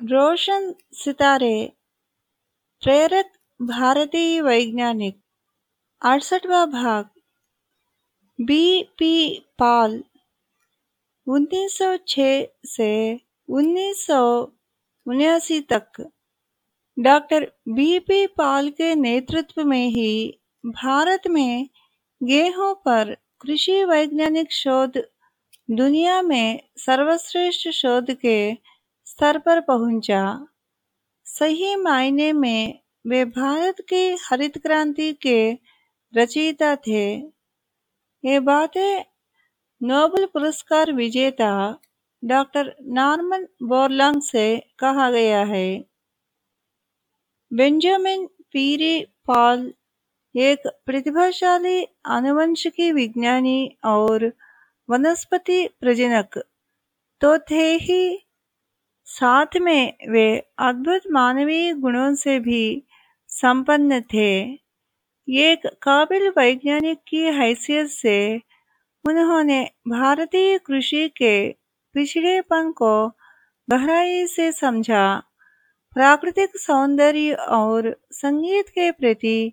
रोशन सितारे प्रेरक भारतीय वैज्ञानिक, अड़सठवा भाग, बी पी पाल 1906 से उन्नीस तक। डॉक्टर बी पी पाल के नेतृत्व में ही भारत में गेहूँ पर कृषि वैज्ञानिक शोध, दुनिया में सर्वश्रेष्ठ शोध के स्तर पर पहुँचा। सही मायने में वे भारत की हरित क्रांति के रचयिता थे। ये बातें नोबेल पुरस्कार विजेता डॉक्टर नॉर्मन बोरलंग से कहा गया है। बेंजामिन पीरी पॉल एक प्रतिभाशाली आनुवंशिकी विज्ञानी और वनस्पति प्रजनक तो थे ही साथ में वे अद्भुत मानवीय गुणों से भी संपन्न थे। एक काबिल वैज्ञानिक की हैसियत से उन्होंने भारतीय कृषि के पिछड़ेपन को गहराई से समझा। प्राकृतिक सौंदर्य और संगीत के प्रति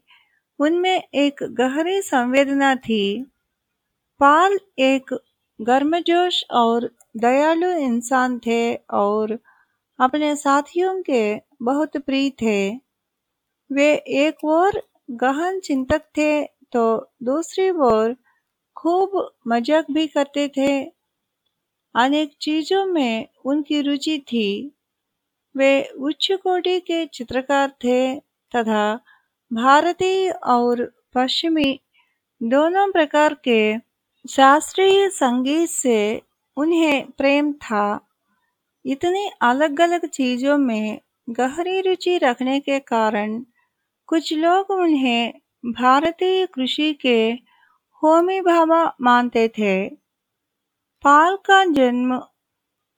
उनमें एक गहरी संवेदना थी। पाल एक गर्मजोश और दयालु इंसान थे और अपने साथियों के बहुत प्रिय थे। वे एक ओर गहन चिंतक थे तो दूसरी ओर खूब मज़ाक भी करते थे। अनेक चीज़ों में उनकी रुचि थी। वे उच्च कोटि के चित्रकार थे तथा भारतीय और पश्चिमी दोनों प्रकार के शास्त्रीय संगीत से उन्हें प्रेम था। इतनी अलग अलग चीज़ों में गहरी रुचि रखने के कारण कुछ लोग उन्हें भारतीय कृषि के होमी भाभा मानते थे। पाल का जन्म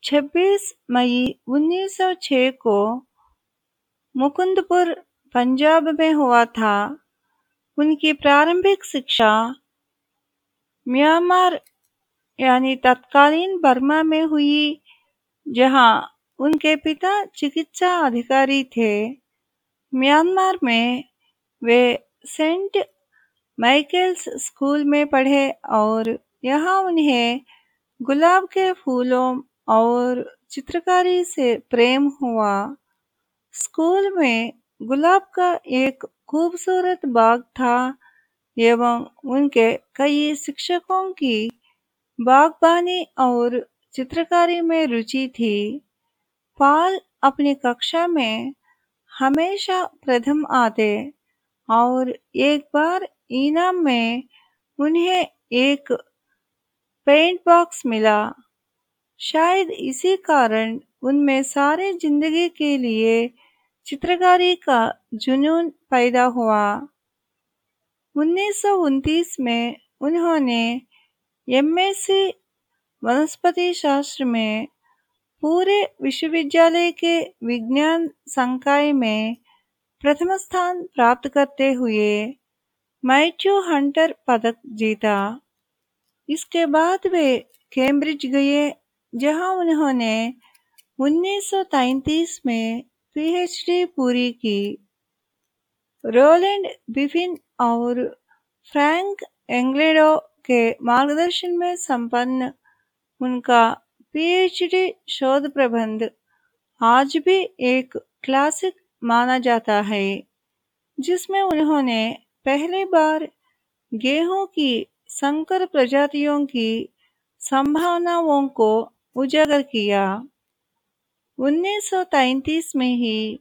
26 मई 1906 को मुकुंदपुर, पंजाब में हुआ था। उनकी प्रारंभिक शिक्षा म्यांमार यानी तत्कालीन बर्मा में हुई, जहाँ उनके पिता चिकित्सा अधिकारी थे। म्यांमार में वे सेंट माइकल्स स्कूल में पढ़े और यहाँ उन्हें गुलाब के फूलों और चित्रकारी से प्रेम हुआ। स्कूल में गुलाब का एक खूबसूरत बाग था एवं उनके कई शिक्षकों की बागबानी और चित्रकारी में रुचि थी। पाल अपनी कक्षा में हमेशा प्रथम आते और एक बार इनाम में उन्हें एक पेंट बॉक्स मिला। शायद इसी कारण उनमें सारे ज़िंदगी के लिए चित्रकारी का जुनून पैदा हुआ। उन्नीस में उन्होंने एमएससी वनस्पति शास्त्र में पूरे विश्वविद्यालय के विज्ञान संकाय में प्रथम स्थान प्राप्त करते हुए मैथ्यू हंटर पदक जीता। इसके बाद वे कैम्ब्रिज गए, जहाँ उन्होंने 1933 में पीएचडी पूरी की। रोलैंड बिफिन और फ्रैंक एंग्लेडो के मार्गदर्शन में संपन्न उनका पीएचडी शोध प्रबंध आज भी एक क्लासिक माना जाता है, जिसमें उन्होंने पहली बार गेहूँ की संकर प्रजातियों की संभावनाओं को उजागर किया। 1933 में ही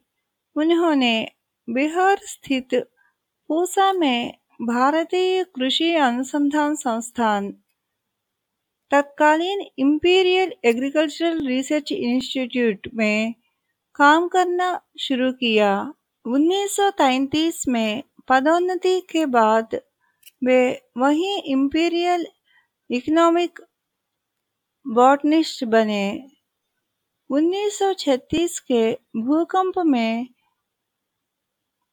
उन्होंने बिहार स्थित पूसा में भारतीय कृषि अनुसंधान संस्थान, तत्कालीन इंपीरियल एग्रीकल्चरल रिसर्च इंस्टीट्यूट में काम करना शुरू किया। 1933 में पदोन्नति के बाद वे वहीं इंपीरियल इकोनॉमिक बॉटनिस्ट बने। 1936 के भूकंप में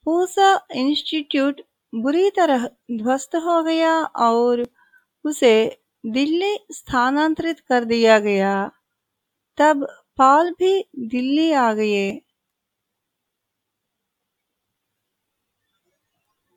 पूसा इंस्टीट्यूट बुरी तरह ध्वस्त हो गया और उसे दिल्ली स्थानांतरित कर दिया गया। तब पाल भी दिल्ली आ गए।